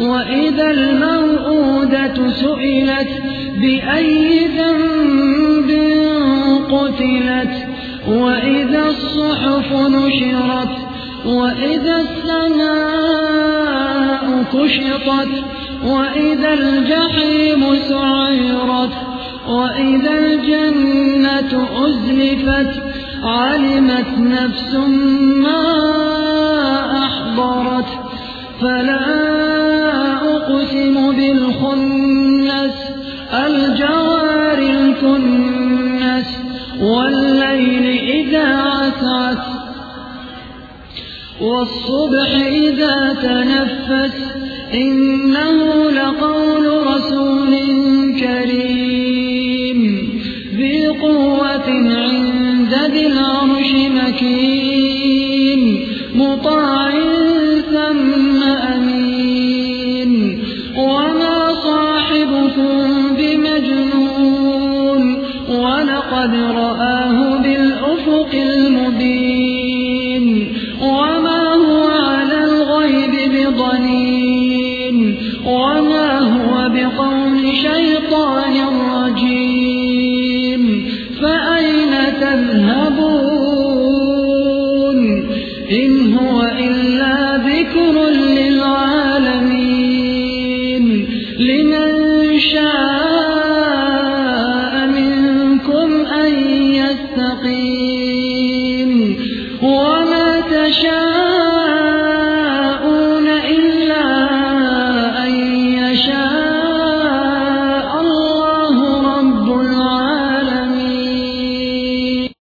وإذا الموءودة سئلت بأي ذنب قتلت وإذا الصحف نشرت وإذا السماء كشطت وإذا الجحيم سعيرت وإذا الجنة أزلفت علمت نفس ما أحضرت. فلا بالخنس الجوار الكنس والليل إذا عسعت والصبح إذا تنفس. إنه لقول رسول كريم ذي قوة عند ذي العرش مكين مطاع صاحبكم بمجنون ولقد رآه بالأفق المبين وما هو على الغيب بضنين وما هو بقول شيطان رجيم فأين تذهبون إن هو إلا شاء منكم أن يستقيم وما تشاءون